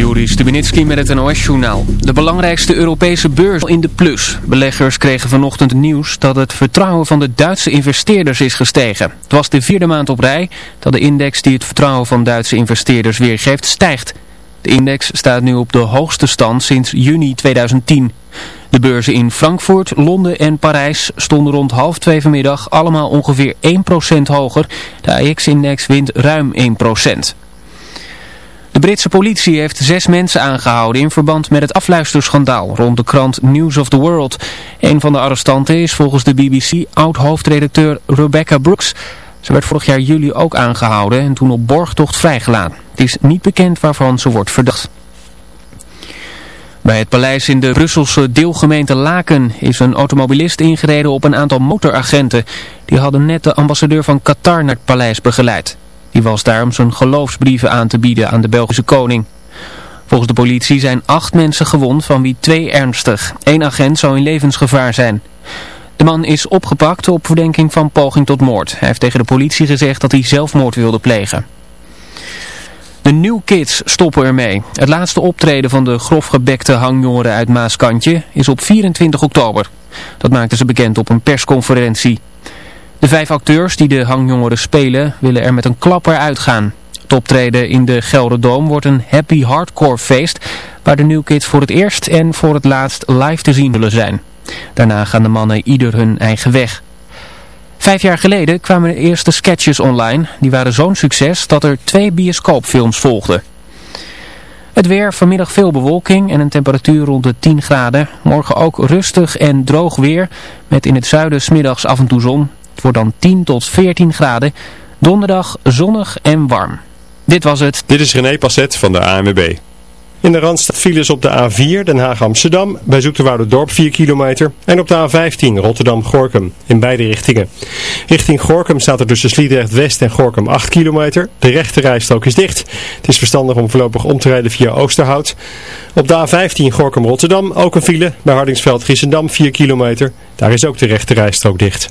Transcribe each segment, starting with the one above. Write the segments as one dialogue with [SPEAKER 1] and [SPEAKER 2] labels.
[SPEAKER 1] Joris Stubenitski met het NOS-journaal. De belangrijkste Europese beurs in de plus. Beleggers kregen vanochtend nieuws dat het vertrouwen van de Duitse investeerders is gestegen. Het was de vierde maand op rij dat de index die het vertrouwen van Duitse investeerders weergeeft stijgt. De index staat nu op de hoogste stand sinds juni 2010. De beurzen in Frankfurt, Londen en Parijs stonden rond half twee vanmiddag allemaal ongeveer 1% hoger. De AX-index wint ruim 1%. De Britse politie heeft zes mensen aangehouden in verband met het afluisterschandaal rond de krant News of the World. Een van de arrestanten is volgens de BBC oud-hoofdredacteur Rebecca Brooks. Ze werd vorig jaar juli ook aangehouden en toen op borgtocht vrijgelaten. Het is niet bekend waarvan ze wordt verdacht. Bij het paleis in de Brusselse deelgemeente Laken is een automobilist ingereden op een aantal motoragenten. Die hadden net de ambassadeur van Qatar naar het paleis begeleid. Die was daar om zijn geloofsbrieven aan te bieden aan de Belgische koning. Volgens de politie zijn acht mensen gewond, van wie twee ernstig. Eén agent zou in levensgevaar zijn. De man is opgepakt op verdenking van poging tot moord. Hij heeft tegen de politie gezegd dat hij zelfmoord wilde plegen. De New Kids stoppen ermee. Het laatste optreden van de grofgebekte hangjongeren uit Maaskantje is op 24 oktober. Dat maakten ze bekend op een persconferentie. De vijf acteurs die de hangjongeren spelen willen er met een klapper uitgaan. Het optreden in de Gelderdoom wordt een happy hardcore feest waar de New Kids voor het eerst en voor het laatst live te zien zullen zijn. Daarna gaan de mannen ieder hun eigen weg. Vijf jaar geleden kwamen de eerste sketches online. Die waren zo'n succes dat er twee bioscoopfilms volgden. Het weer, vanmiddag veel bewolking en een temperatuur rond de 10 graden. Morgen ook rustig en droog weer, met in het zuiden smiddags af en toe zon. Het wordt dan 10 tot 14 graden. Donderdag zonnig en warm. Dit was het.
[SPEAKER 2] Dit is René Passet van de ANWB. In de Randstad files op de A4 Den Haag-Amsterdam, bij Dorp 4 kilometer. En op de A15 Rotterdam-Gorkum, in beide richtingen. Richting Gorkum staat er tussen Sliedrecht-West en Gorkum 8 kilometer. De rechte rijstrook is dicht. Het is verstandig om voorlopig om te rijden via Oosterhout. Op de A15 Gorkum-Rotterdam ook een file, bij Hardingsveld-Giessendam 4 kilometer. Daar is ook de rechte rijstrook dicht.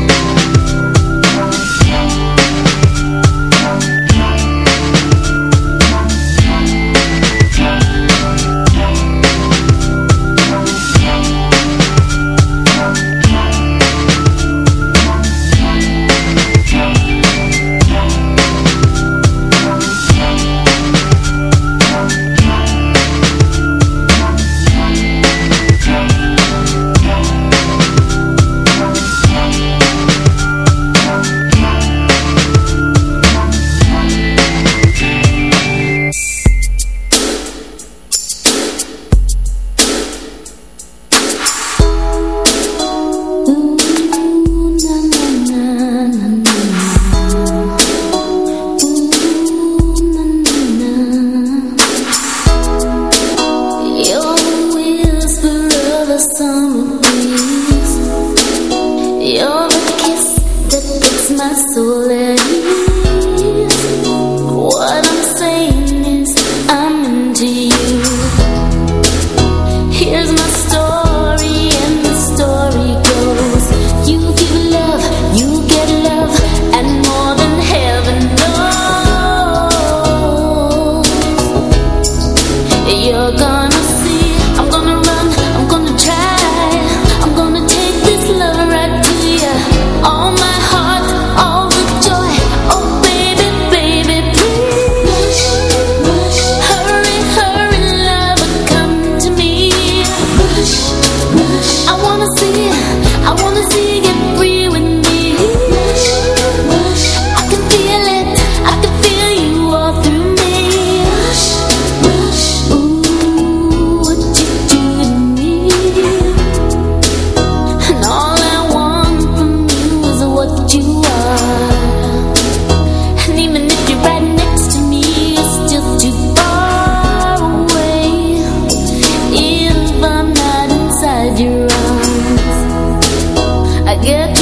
[SPEAKER 3] get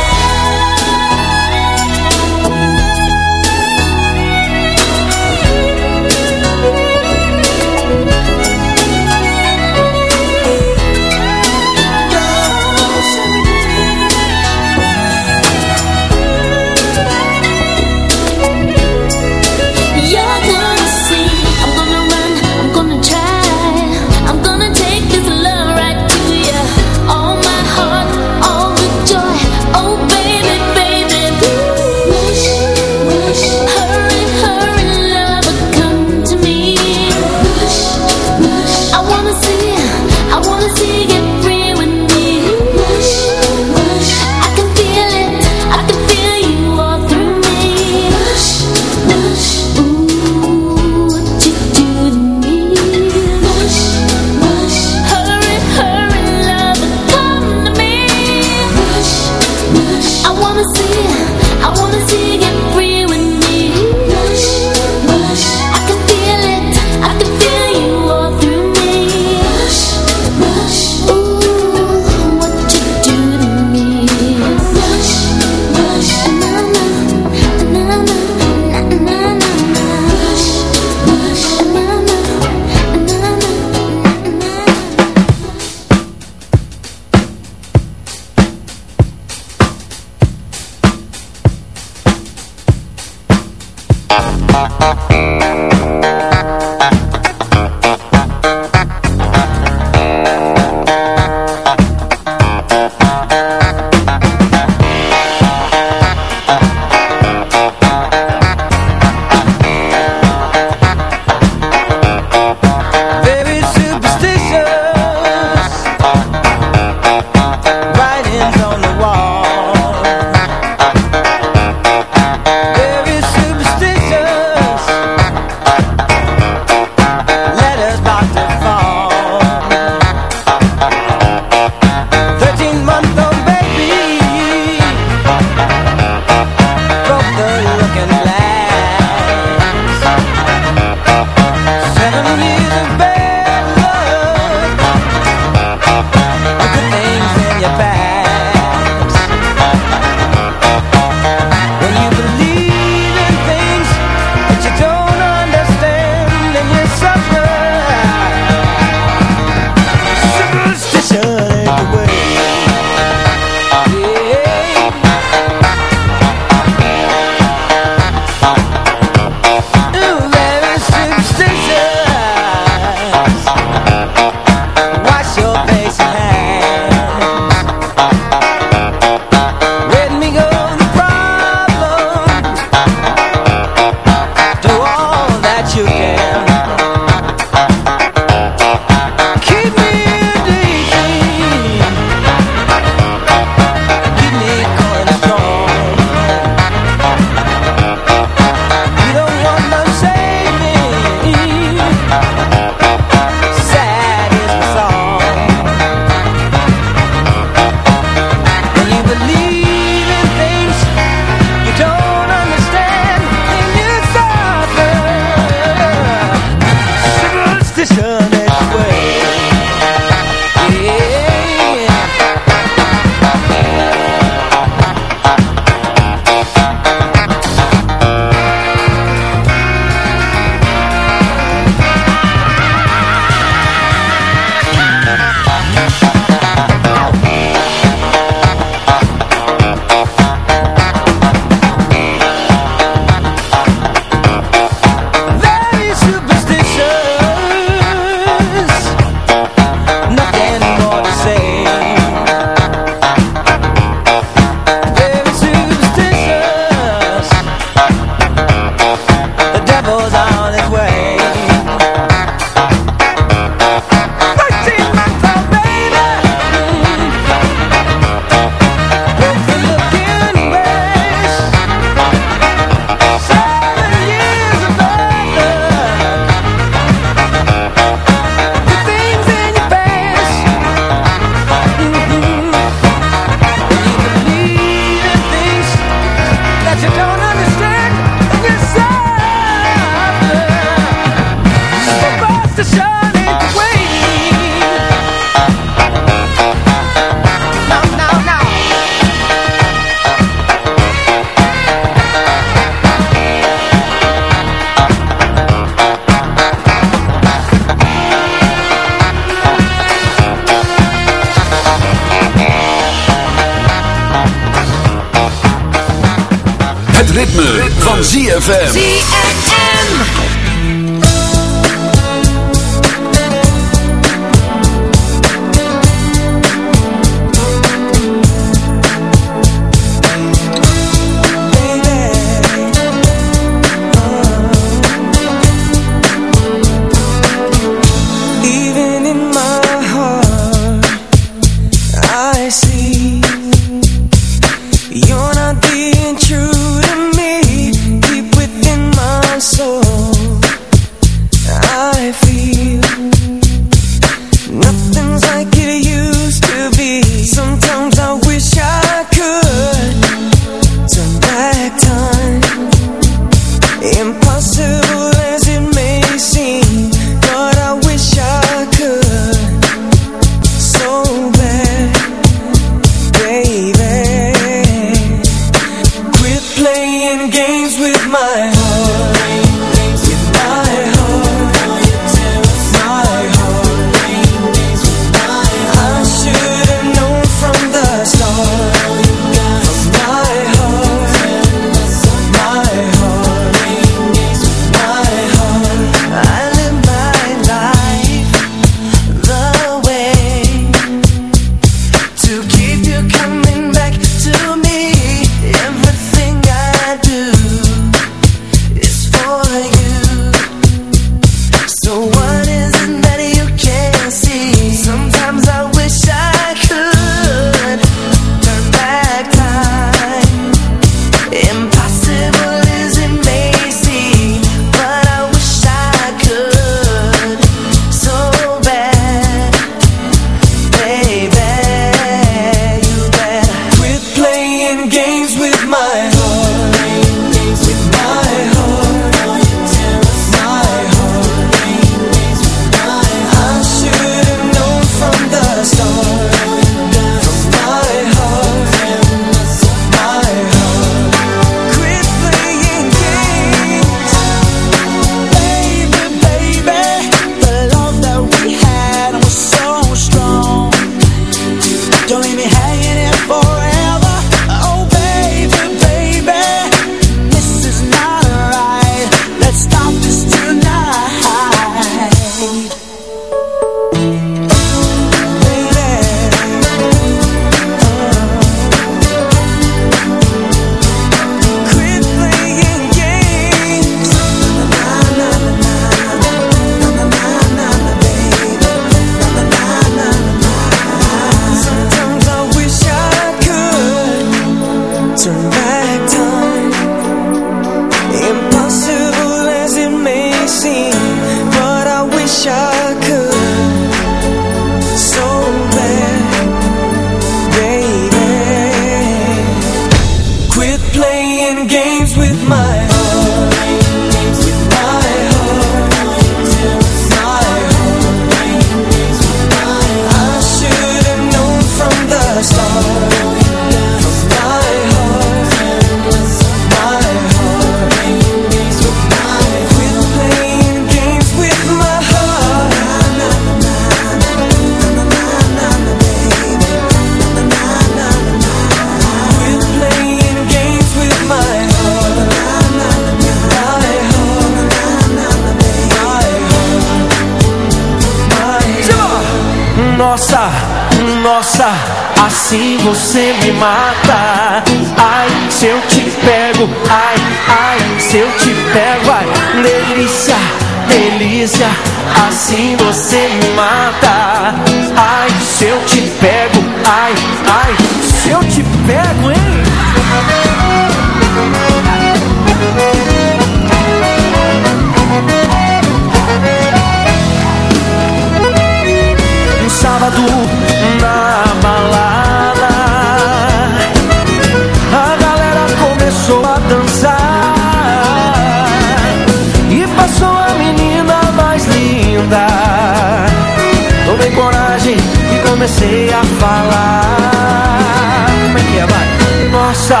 [SPEAKER 3] falar. Como é que é, vai?
[SPEAKER 4] Nossa,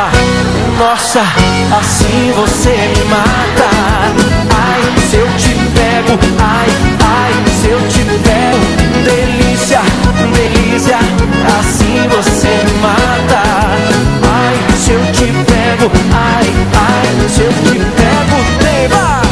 [SPEAKER 4] nossa, assim você me mata. Ai, se eu te pego, ai, ai, se eu te pego. Delícia, delícia, assim você me mata. Ai, se eu te pego, ai, ai, se eu te pego, leva.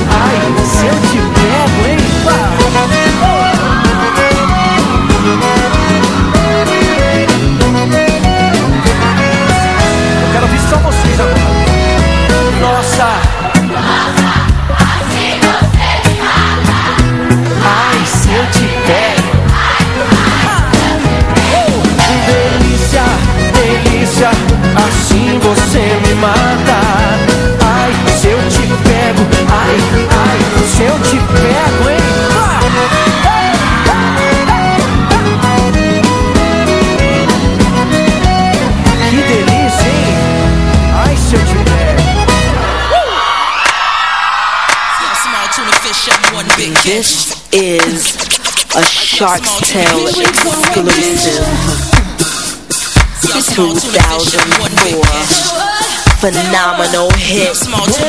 [SPEAKER 5] você me mata. Ai, se eu te pego, ai, ai, se eu te pego, hein? Que delícia, hein? Ai, se eu te pego.
[SPEAKER 6] This is a Shark's Tale exclusive 2004. Phenomenal hit.
[SPEAKER 7] Small to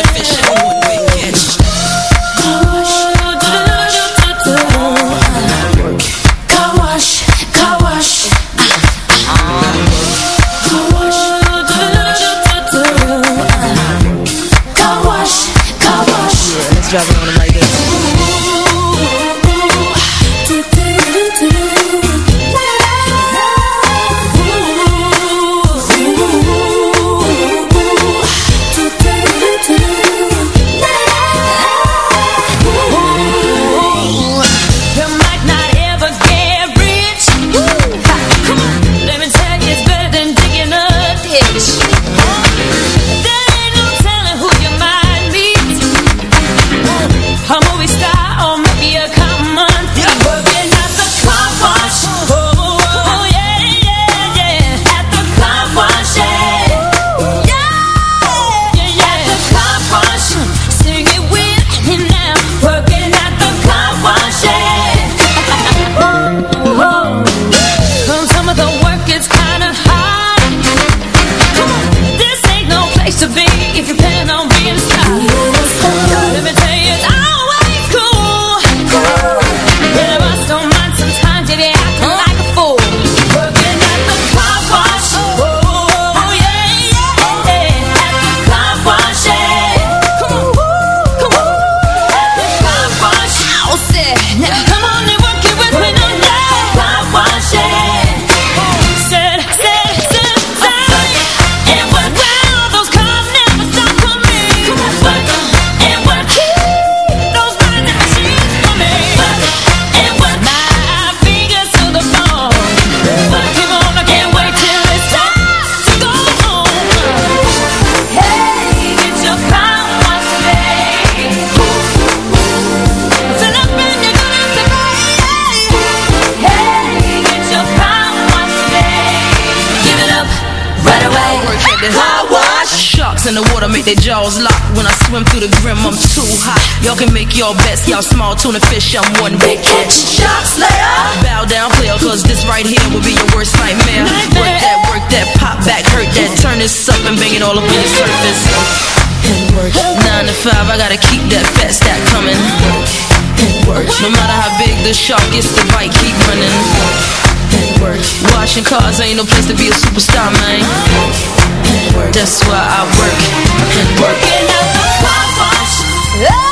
[SPEAKER 6] their jaws lock. When I swim through the grim, I'm too hot. Y'all can make your bets, y'all small tuna fish, I'm one big catch.
[SPEAKER 7] Shark Slayer.
[SPEAKER 6] Bow down, player, cause this right here will be your worst nightmare. Work that, work that, pop back, hurt that, turn this up and bang it all up on the surface. And work nine to five, I gotta keep that fat stack coming. And work, no matter how big the shark is, the bite keep running. Work, washing cars ain't no place to be a superstar, man. Work, that's why I work.
[SPEAKER 7] Working at the car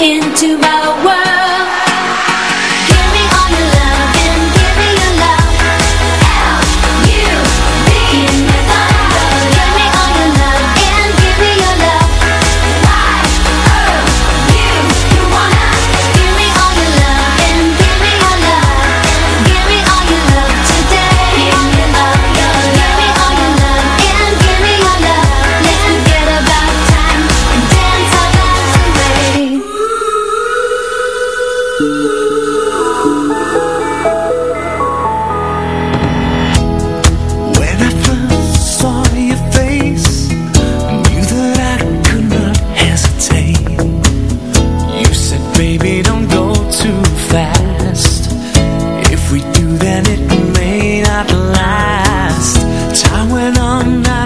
[SPEAKER 7] Into my world.
[SPEAKER 5] I'm not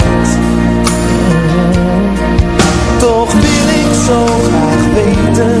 [SPEAKER 5] weten.